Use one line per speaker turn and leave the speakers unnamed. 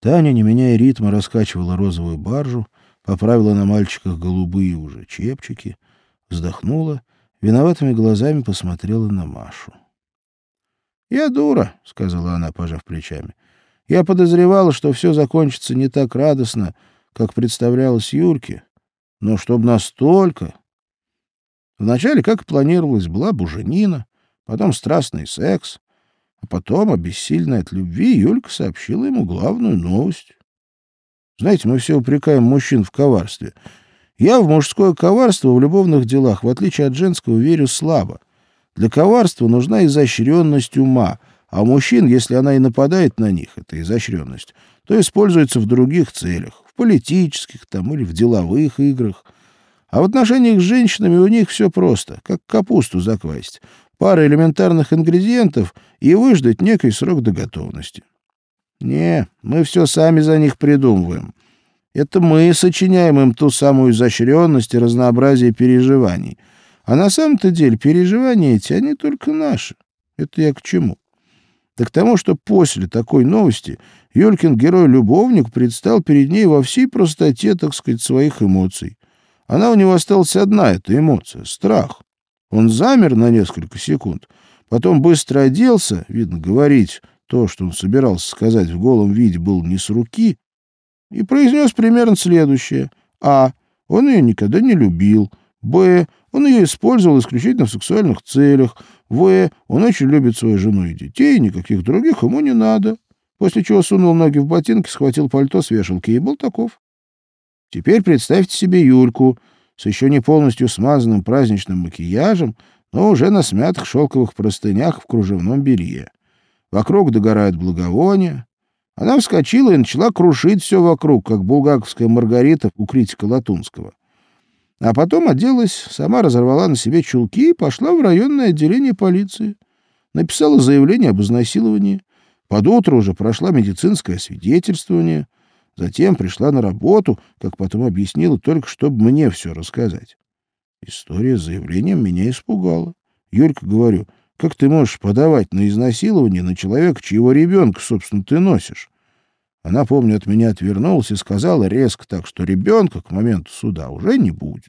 Таня, не меняя ритма, раскачивала розовую баржу, поправила на мальчиках голубые уже чепчики, вздохнула, виноватыми глазами посмотрела на Машу. — Я дура, — сказала она, пожав плечами. — Я подозревала, что все закончится не так радостно, как представлялось Юрке, но чтоб настолько... Вначале, как и планировалось, была буженина, потом страстный секс, а потом, обессильная от любви, Юлька сообщила ему главную новость. Знаете, мы все упрекаем мужчин в коварстве. Я в мужское коварство в любовных делах, в отличие от женского, верю слабо. Для коварства нужна изощренность ума, а мужчин, если она и нападает на них, эта изощренность, то используется в других целях, в политических там или в деловых играх. А в отношениях с женщинами у них все просто, как капусту заквасить. Пара элементарных ингредиентов и выждать некий срок до готовности. Не, мы все сами за них придумываем. Это мы сочиняем им ту самую изощренность и разнообразие переживаний. А на самом-то деле переживания эти, они только наши. Это я к чему? Да к тому, что после такой новости Юлькин герой-любовник предстал перед ней во всей простоте, так сказать, своих эмоций. Она у него осталась одна, эта эмоция — страх. Он замер на несколько секунд, потом быстро оделся, видно, говорить то, что он собирался сказать в голом виде, был не с руки, и произнес примерно следующее. А. Он ее никогда не любил. Б. Он ее использовал исключительно в сексуальных целях. В. Он очень любит свою жену и детей, никаких других ему не надо. После чего сунул ноги в ботинки, схватил пальто с вешалки и был таков. Теперь представьте себе Юльку с еще не полностью смазанным праздничным макияжем, но уже на смятых шелковых простынях в кружевном белье. Вокруг догорают благовония. Она вскочила и начала крушить все вокруг, как булгаковская Маргарита у критика Латунского. А потом оделась, сама разорвала на себе чулки и пошла в районное отделение полиции. Написала заявление об изнасиловании. Под утро уже прошла медицинское свидетельствование. Затем пришла на работу, как потом объяснила, только чтобы мне все рассказать. История с заявлением меня испугала. Юлька, говорю, как ты можешь подавать на изнасилование на человека, чьего ребенка, собственно, ты носишь? Она, помню, от меня отвернулась и сказала резко так, что ребенка к моменту суда уже не будет.